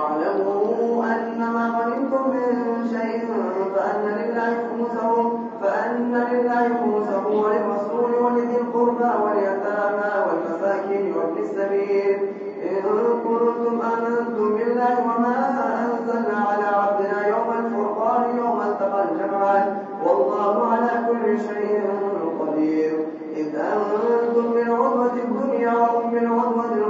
واعلموا أنما غنمتم من شيء فأن لله خمسه فأن لله خمسه وللرسول ولذي القربى واليتامى والمساكين وابن السبيل. إن كنتم آمنتم بالله وما أنزلنا على عبدنا يوم الفرقان يوم التقى الجمعان. والله على كل شيء قدير. إذ أنتم بالعدوة الدنيا وهم بالعدوة القصوى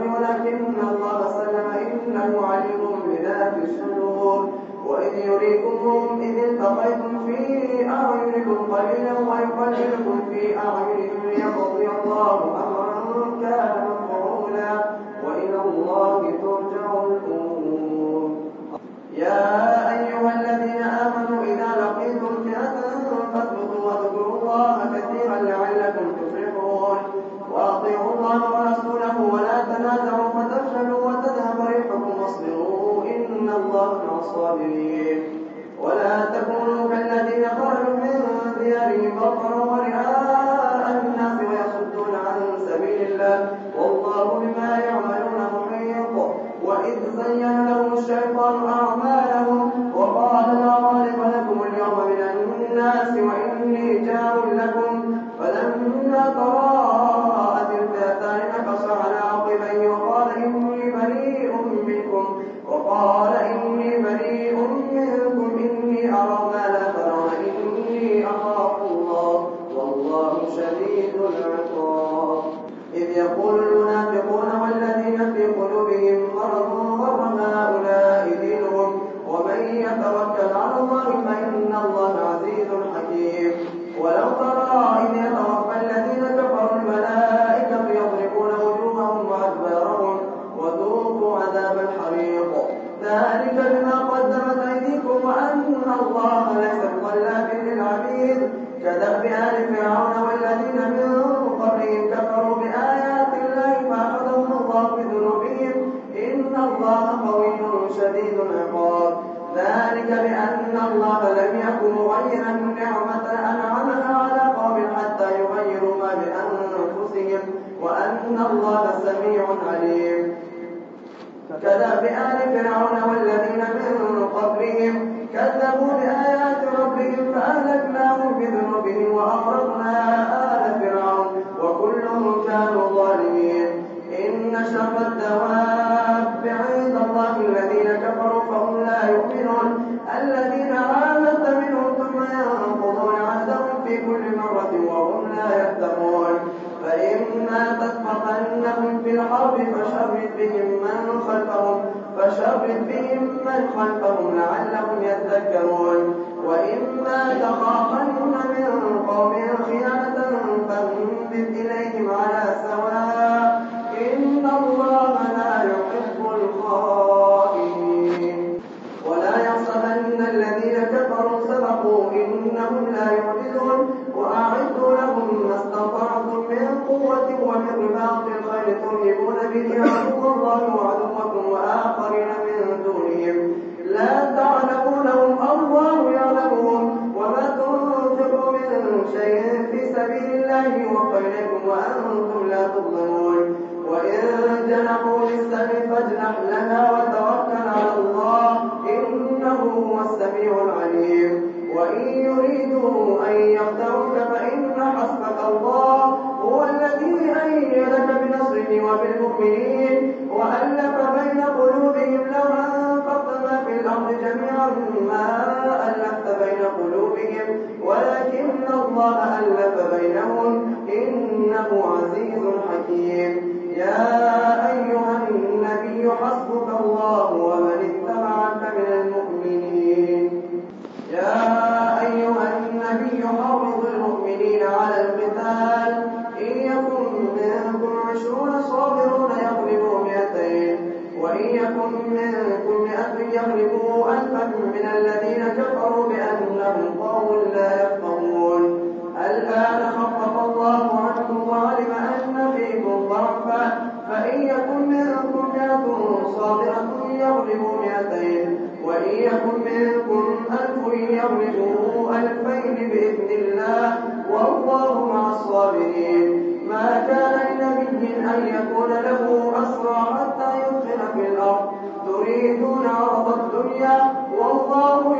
الأرض ولكن الله سلم إنه عليم بذات الصدور وإذ يريكمهم إذ التقيتم في أعينكم قليلا ويقللكم في أعينهم ليقضي الله أمرا كان مفعولا. وإلى الله ترجع الأمور. يا مع الصابرين. ولا تكونوا كالذين خرجوا من ديارهم بطرا ورئاء يكن مغيرا نعمة أنعمها على قوم حتى يغيروا ما بأنفسهم وأن الله سميع عليم. كذب آل فرعون والذين من قبلهم كذبوا بآيات ربهم فأهلكناهم بذنوبهم وأغرقنا آل فرعون وكلهم كانوا ظالمين. إن شر الدواب عند الله الذين كفروا فهم لا يؤمنون. الذين مرة وهم لا يتقون. فإما تثقفنهم في الحرب فشرد بهم من خلفهم فشرد بهم من خلفهم لعلهم يذكرون وإما تخافن من قوم خيانة فانبذ إليهم على سواء وتوكل على الله إنه هو السميع العليم. وإن يريدوا أن يخدعوك فإن حسبك الله. هو الذي أيدك بنصره وبالمؤمنين. وألف بين قلوبهم لو أنفقت ما في الأرض جميعا ما ألفت بين قلوبهم. ولكن الله ألف بينهم. إنه عزيز حكيم. أن يكون له أسرى حتى يدخل في الأرض. تريدون عرض الدنيا والله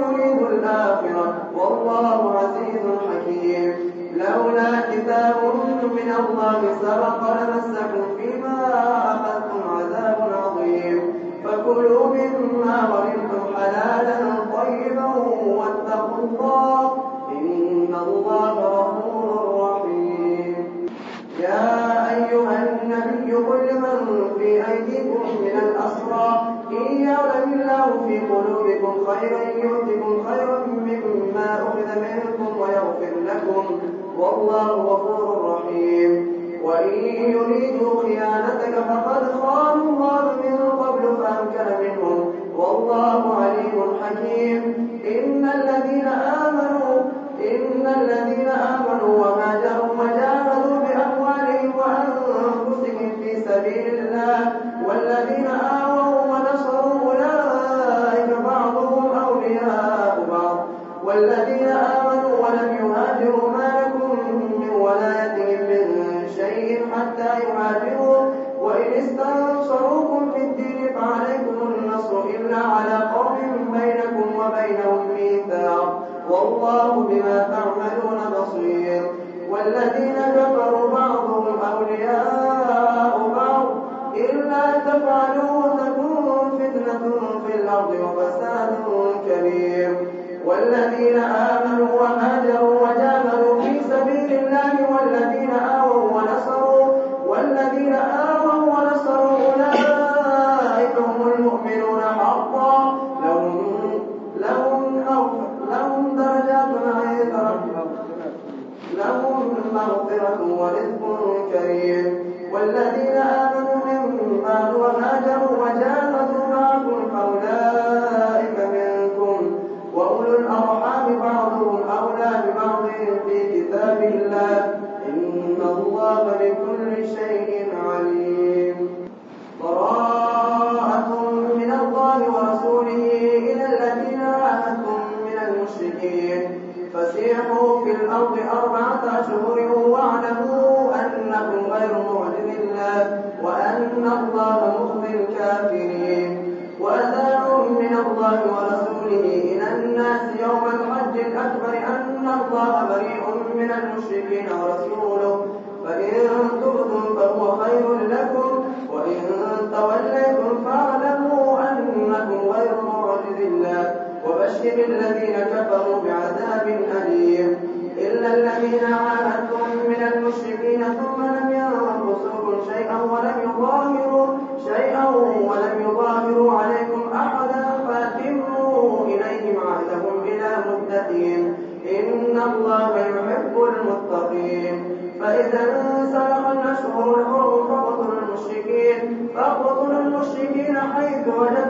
قلوبكم خيرا يؤتكم خيرا مما أخذ منكم ويغفر لكم. والله غفور رحيم. وإن يريدوا خيانتك فقد خانوا الله من قبل فأمكن منهم. والله عليم حكيم. إن الذين آمنوا إن الذين آمنوا وهاجروا وجاهدوا بأموالهم وأنفسهم في سبيل الله ورزق كريم. والذين آمنوا من بعد وهاجروا وجاهدوا معكم فأولئك منكم. وأولو الأرحام بعضهم أولى ببعض في كتاب الله. إن الله بكل شيء عليم. فسيحوا في الأرض أربعة أشهر واعلموا أنكم غير معجز الله وأن الله مخزي الكافرين. وأذان من الله ورسوله إلى الناس يوم الحج الأكبر أن الله بريء من المشركين ورسوله. فإن تبتم فهو خير لكم وإن توليتم وبشر الذين كفروا بعذاب أليم. إلا الذين عاهدتم من المشركين ثم لم ينقصوكم شيئا ولم يظاهروا شيئا ولم يظاهروا عليكم أحدا فأتموا إليهم عهدهم إلى مدتهم إن الله يحب المتقين. فإذا انسلخ الأشهر الحرم فاقتلوا المشركين فاقتلوا المشركين حيث وجدتموهم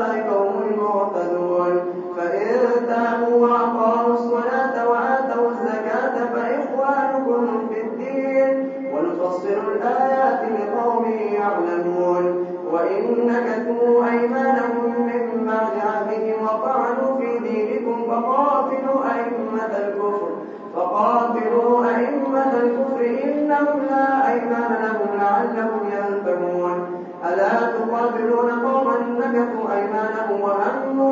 منهم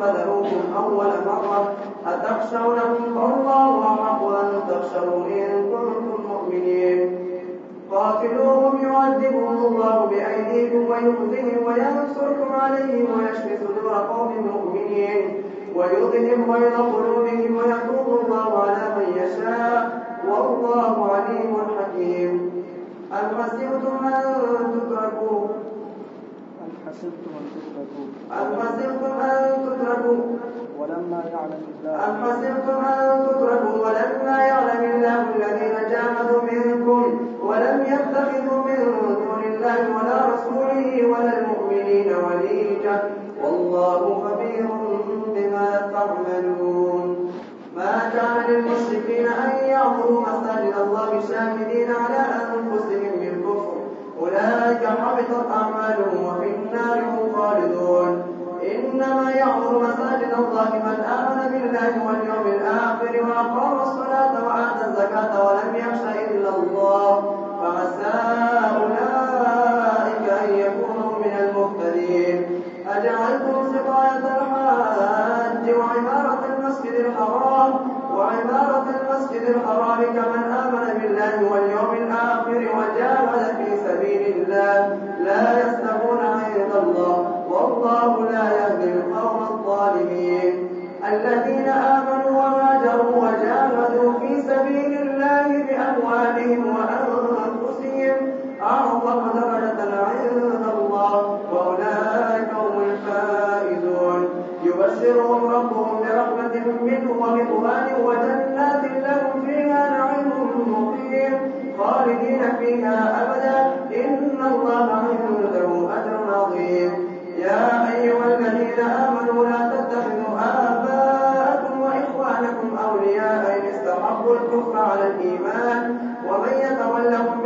بدلوكم أول مرة. أتخشونهم فالله أحق أن تخشوا إن كنتم مؤمنين. قاتلوهم يعذبهم الله بأيديكم ويخزهم وينصركم عليهم ويشفي صدور قوم مؤمنين. ويظهر غير قلوبهم ويتوب الله على من يشاء. والله عليم حكيم. أم حسبتم أن حسبتم أن تتركوا أم حسبتم أن تتركوا ولما يعلم الله أم حسبتم أن تتركوا ولما يعلم الله الذين جاهدوا منكم ولم يتخذوا من دون الله ولا رسوله ولا المؤمنين وليجا والله خبير بما تعملون. ما كان للمشركين أن يعمروا مساجد الله شاهدين على أنفسهم بالكفر أولئك حبطت أعمالهم مساجد الله من آمن بالله واليوم الآخر وأقام الصلاة وآتى الزكاة ولم يخش إلا الله فعسى أولئك أن يكونوا من المهتدين. أجعلتم سقاية الحاج وعمارة المسجد الحرام وعمارة المسجد الحرام كمن آمن بالله واليوم الآخر وجاهد في سبيل الله. لا يستغون برحمة منه ورضوان وجنات لهم فيها نعيم مقيم. خالدين فيها أبدا. إن الله عنده أجر عظيم. يا أيها الذين آمنوا لا تتخذوا آباءكم وإخوانكم أولياء إن استحبوا الكفر على الإيمان. ومن يتولهم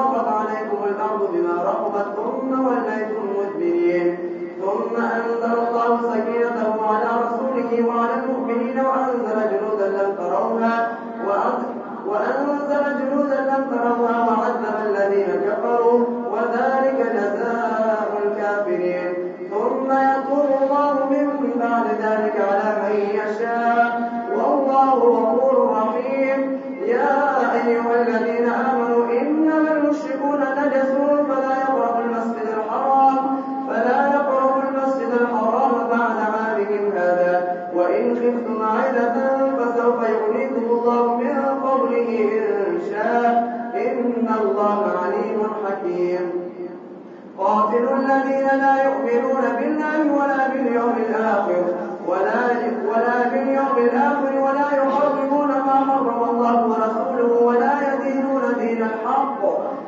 الذين لا يؤمنون بالله ولا باليوم الآخر ولا ولا باليوم الآخر ولا يحرمون ما حرم الله ورسوله ولا يدينون دين الحق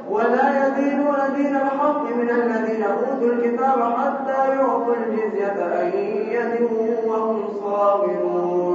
ولا يدينون دين الحق من الذين أوتوا الكتاب حتى يعطوا الجزية أن يد وهم صاغرون.